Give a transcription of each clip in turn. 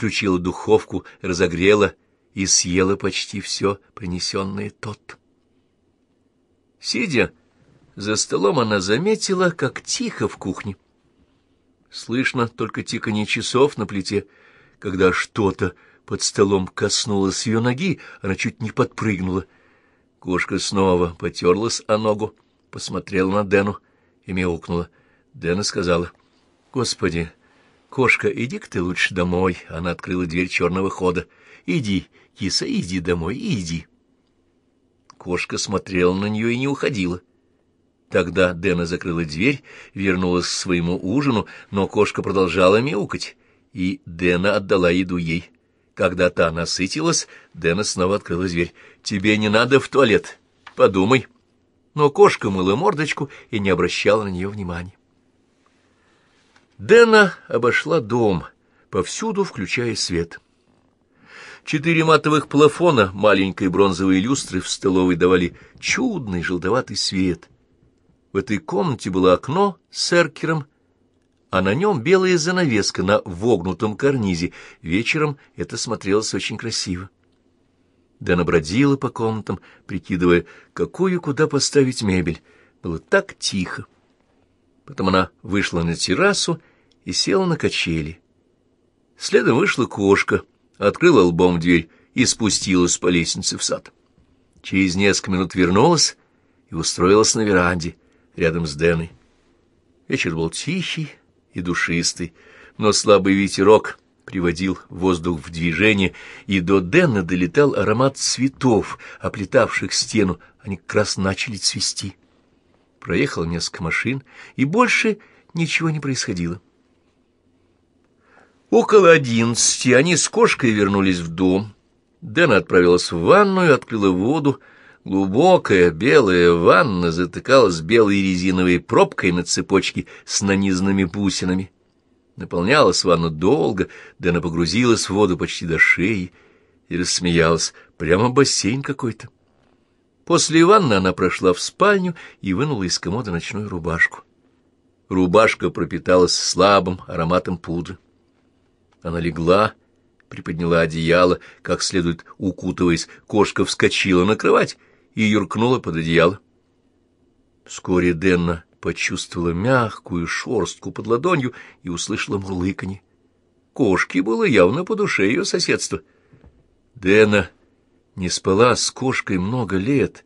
включила духовку, разогрела и съела почти все, принесенное тот. Сидя за столом, она заметила, как тихо в кухне. Слышно только тиканье часов на плите, когда что-то под столом коснулось ее ноги, она чуть не подпрыгнула. Кошка снова потерлась о ногу, посмотрела на Дэну и мяукнула. Дэна сказала, «Господи, кошка, иди-ка ты лучше домой». Она открыла дверь черного хода. «Иди, киса, иди домой, иди». Кошка смотрела на нее и не уходила. Тогда Дэна закрыла дверь, вернулась к своему ужину, но кошка продолжала мяукать, и Дэна отдала еду ей. Когда та насытилась, Дэна снова открыла дверь. «Тебе не надо в туалет. Подумай». Но кошка мыла мордочку и не обращала на нее внимания. Дэна обошла дом, повсюду включая свет. Четыре матовых плафона маленькой бронзовой люстры в столовой давали чудный желтоватый свет. В этой комнате было окно с эркером, а на нем белая занавеска на вогнутом карнизе. Вечером это смотрелось очень красиво. Дэна бродила по комнатам, прикидывая, какую куда поставить мебель. Было так тихо. Потом она вышла на террасу и села на качели. Следом вышла кошка — открыла лбом дверь и спустилась по лестнице в сад. Через несколько минут вернулась и устроилась на веранде, рядом с Дэной. Вечер был тихий и душистый, но слабый ветерок приводил воздух в движение, и до Дэна долетал аромат цветов, оплетавших стену, они как раз начали цвести. Проехало несколько машин, и больше ничего не происходило. Около одиннадцати они с кошкой вернулись в дом. Дэна отправилась в ванную, открыла воду. Глубокая белая ванна затыкалась белой резиновой пробкой на цепочке с нанизанными бусинами. Наполнялась ванна долго, Дэна погрузилась в воду почти до шеи и рассмеялась. Прямо бассейн какой-то. После ванны она прошла в спальню и вынула из комода ночную рубашку. Рубашка пропиталась слабым ароматом пудры. Она легла, приподняла одеяло, как следует укутываясь, кошка вскочила на кровать и юркнула под одеяло. Вскоре Денна почувствовала мягкую шорстку под ладонью и услышала мурлыканье. Кошке было явно по душе ее соседство. Дэна не спала с кошкой много лет,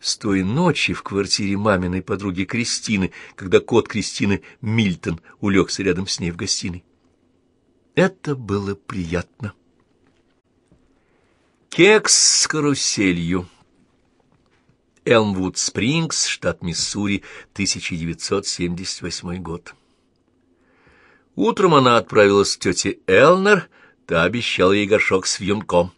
с той ночи в квартире маминой подруги Кристины, когда кот Кристины Мильтон улегся рядом с ней в гостиной. Это было приятно. Кекс с каруселью. Элмвуд Спрингс, штат Миссури, 1978 год. Утром она отправилась к тете Элнер, та обещала ей горшок с вьюнком.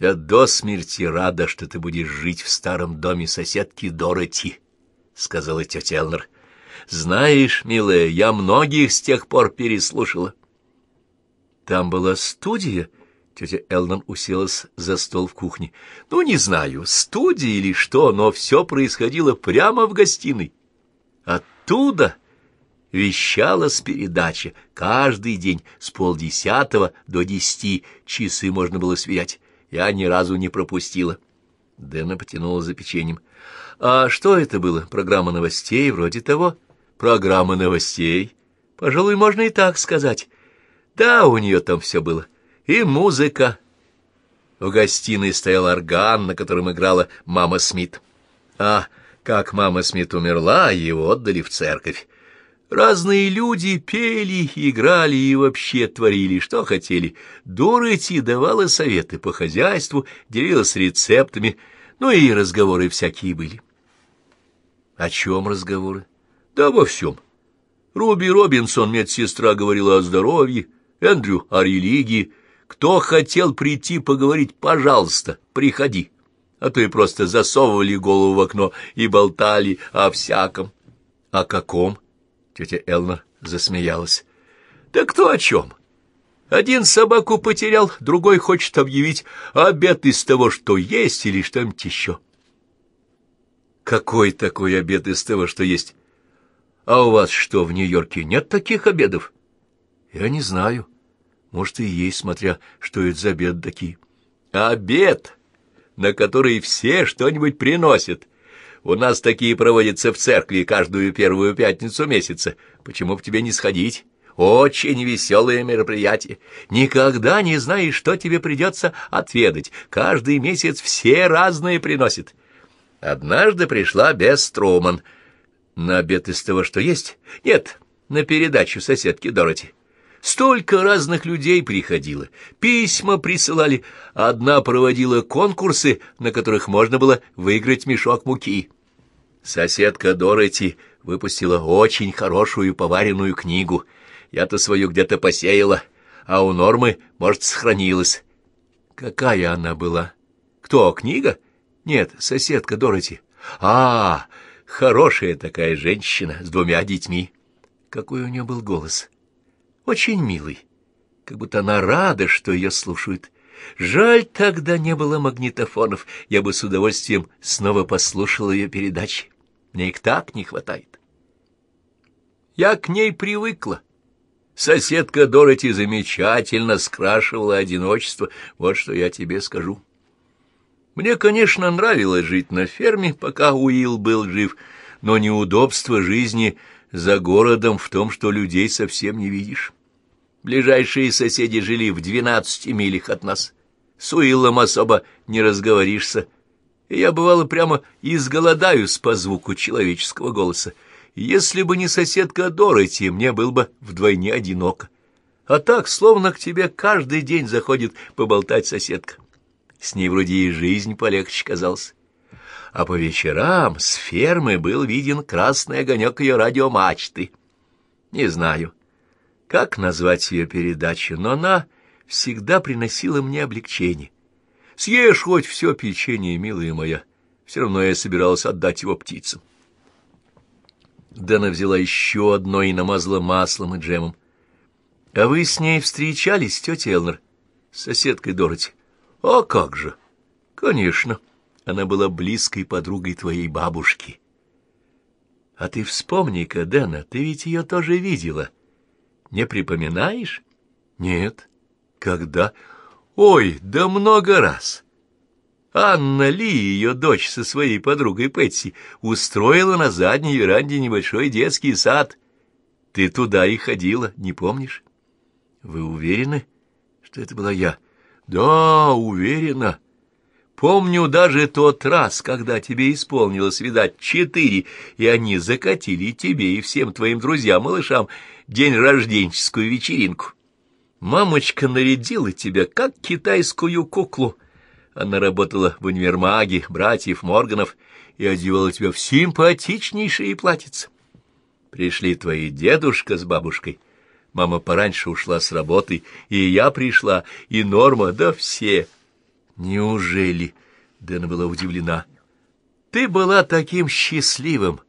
«Я до смерти рада, что ты будешь жить в старом доме соседки Дороти», — сказала тетя Элнер. «Знаешь, милая, я многих с тех пор переслушала. Там была студия. Тетя Элнон уселась за стол в кухне. Ну, не знаю, студия или что, но все происходило прямо в гостиной. Оттуда вещала с передачи каждый день с полдесятого до десяти. Часы можно было сверять. Я ни разу не пропустила. Дэна потянула за печеньем. А что это было? Программа новостей вроде того? Программа новостей? Пожалуй, можно и так сказать. Да, у нее там все было. И музыка. В гостиной стоял орган, на котором играла мама Смит. А как мама Смит умерла, его отдали в церковь. Разные люди пели, играли и вообще творили, что хотели. Дороти давала советы по хозяйству, делилась рецептами, ну и разговоры всякие были. О чем разговоры? Да обо всем. Руби Робинсон, медсестра, говорила о здоровье, Эндрю о религии. Кто хотел прийти поговорить, пожалуйста, приходи. А то и просто засовывали голову в окно и болтали о всяком. — О каком? — тетя Элнер засмеялась. — Да кто о чем? Один собаку потерял, другой хочет объявить обед из того, что есть, или что-нибудь еще. — Какой такой обед из того, что есть? А у вас что, в Нью-Йорке нет таких обедов? — Я не знаю. Может, и есть, смотря, что это за обед такие. Обед, на который все что-нибудь приносят. У нас такие проводятся в церкви каждую первую пятницу месяца. Почему бы тебе не сходить? Очень веселое мероприятие. Никогда не знаешь, что тебе придется отведать. Каждый месяц все разные приносят. Однажды пришла без Труман. На обед из того, что есть? Нет, на передачу соседки Дороти. Столько разных людей приходило, письма присылали. Одна проводила конкурсы, на которых можно было выиграть мешок муки. Соседка Дороти выпустила очень хорошую поваренную книгу. Я-то свою где-то посеяла, а у Нормы, может, сохранилась. Какая она была? Кто, книга? Нет, соседка Дороти. А, хорошая такая женщина с двумя детьми. Какой у нее был голос! Очень милый, как будто она рада, что ее слушают. Жаль, тогда не было магнитофонов, я бы с удовольствием снова послушал ее передачи. Мне их так не хватает. Я к ней привыкла. Соседка Дороти замечательно скрашивала одиночество, вот что я тебе скажу. Мне, конечно, нравилось жить на ферме, пока Уилл был жив, но неудобство жизни за городом в том, что людей совсем не видишь. Ближайшие соседи жили в двенадцати милях от нас. С Уиллом особо не разговоришься. И я, бывало, прямо изголодаюсь по звуку человеческого голоса. Если бы не соседка Дороти, мне был бы вдвойне одиноко. А так, словно к тебе каждый день заходит поболтать соседка. С ней вроде и жизнь полегче казалась. А по вечерам с фермы был виден красный огонек ее радиомачты. Не знаю, как назвать ее передачу, но она всегда приносила мне облегчение. Съешь хоть все печенье, милая моя, все равно я собиралась отдать его птицам. Дэна взяла еще одно и намазала маслом и джемом. — А вы с ней встречались, тетя Элнер? — с соседкой Дороти. — А как же? — Конечно. Она была близкой подругой твоей бабушки. — А ты вспомни-ка, Дэна, ты ведь ее тоже видела. — не припоминаешь? Нет. Когда? Ой, да много раз. Анна Ли, ее дочь со своей подругой Пэтси, устроила на задней веранде небольшой детский сад. Ты туда и ходила, не помнишь? Вы уверены, что это была я? Да, уверена. Помню даже тот раз, когда тебе исполнилось, видать, четыре, и они закатили тебе и всем твоим друзьям-малышам день рожденческую вечеринку. Мамочка нарядила тебя, как китайскую куклу. Она работала в универмаге братьев Морганов и одевала тебя в симпатичнейшие платьица. Пришли твои дедушка с бабушкой. Мама пораньше ушла с работы, и я пришла, и Норма, да все — «Неужели?» — Дэна была удивлена. «Ты была таким счастливым,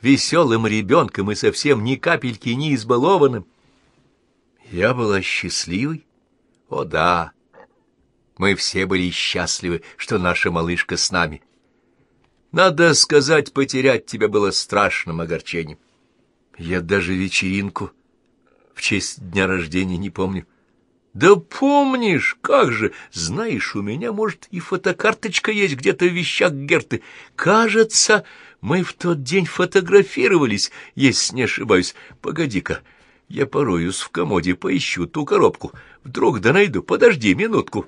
веселым ребенком и совсем ни капельки не избалованным». «Я была счастливой?» «О, да! Мы все были счастливы, что наша малышка с нами. Надо сказать, потерять тебя было страшным огорчением. Я даже вечеринку в честь дня рождения не помню. Да помнишь, как же, знаешь, у меня, может, и фотокарточка есть где-то в вещах Герты. Кажется, мы в тот день фотографировались, если не ошибаюсь. Погоди-ка, я пороюсь в комоде, поищу ту коробку. Вдруг да найду, подожди минутку».